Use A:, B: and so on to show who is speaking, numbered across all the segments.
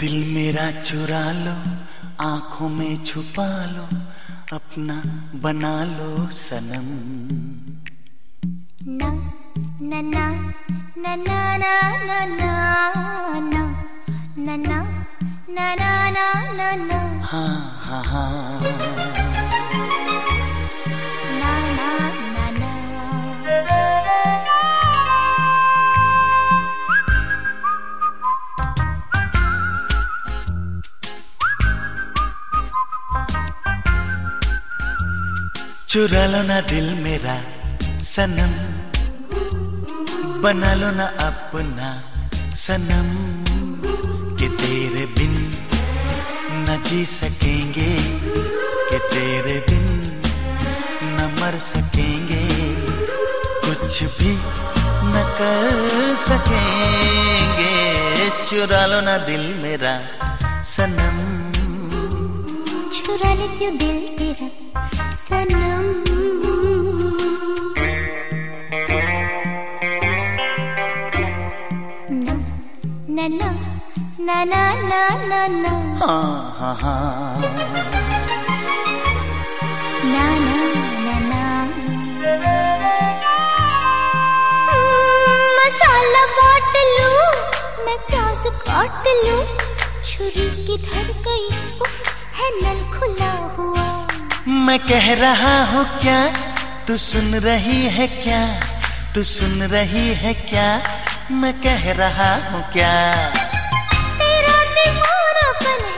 A: दिल मेरा चुरा लो आँखों में छुपा लो अपना बना लो सनम
B: ना ना ना ना ना ना ना ना ना ना ना ना ना ना ना
A: हाँ हाँ हाँ चुरा लो ना दिल मेरा सनम। बना लो ना अपना सनम। कि तेरे बिन न जी सकेंगे। कि तेरे बिन न मर सकेंगे। कुछ भी न कर सकेंगे। चुरा लो ना दिल मेरा सनम।
B: चुरा ले क्यों दिल तेरा? मसाला मैं प्याज काट छुरी की धर गई है नल खुला हुआ।
A: मैं कह रहा हूँ क्या? तू सुन रही है क्या? तू सुन रही है क्या? मैं कह रहा हूँ क्या?
B: तेरा दीवानापन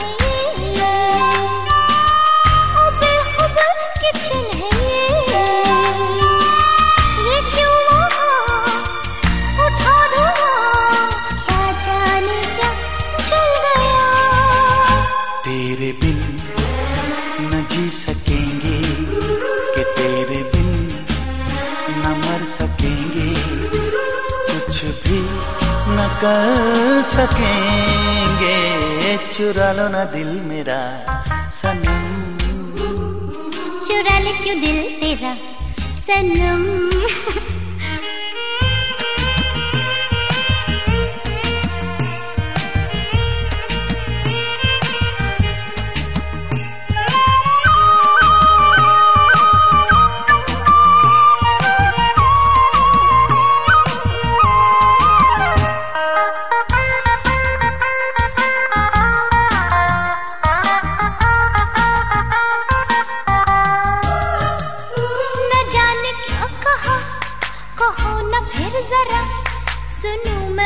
A: कर सकेंगे। चुरा लो ना दिल मेरा सनम।
B: चुरा ले क्यों दिल तेरा सनम?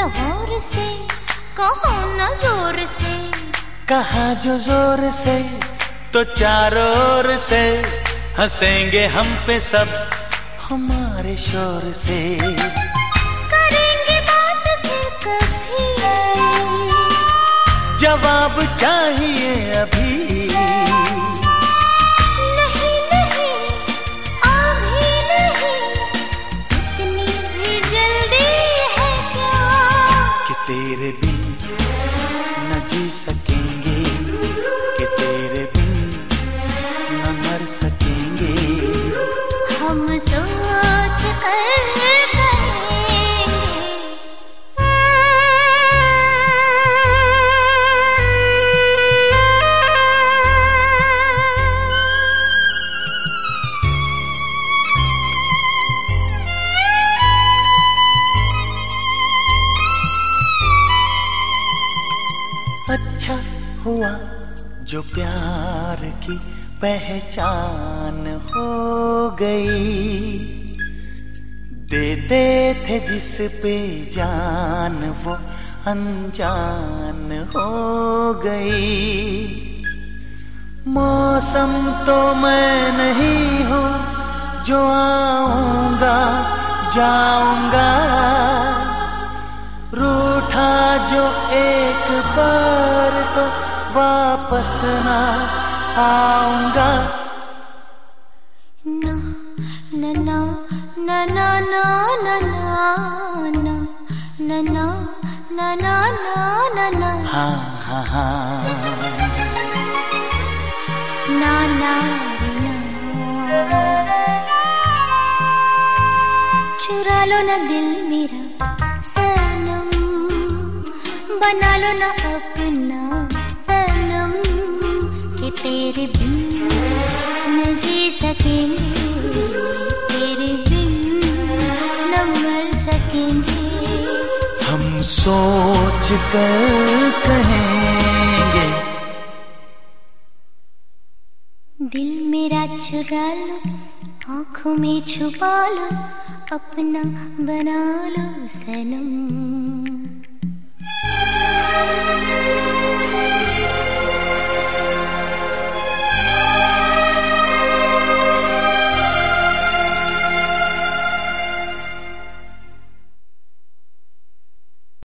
B: गौर से कहो न ज़ोर से।
A: कहा जो ज़ोर से तो चारों ओर से। हंसेंगे हम पे सब हमारे शोर से।
B: करेंगे बात फिर कभी।
A: जवाब चाहिए अभी।
B: हम सोच कर
A: अच्छा हुआ। जो प्यार की पहचान हो गई। देते थे जिस पे जान, वो अनजान हो गई। मौसम तो मैं नहीं हूँ, जो आऊँगा, जाऊँगा। रूठा जो एक बार तो वापस ना आऊँगा
B: ना ना ना ना ना ना ना ना ना ना ना ना ना ना ना
A: हाँ हाँ हाँ
B: ना ना रे ना चुरा लो ना दिल मेरा सनम बना लो ना अपना बिन न जी सकेंगे तेरे बिन न मर सकेंगे हम
A: सोच कर कहेंगे।
B: दिल मेरा चुरा लो, आँखों में छुपा लो, अपना बना लो सनम।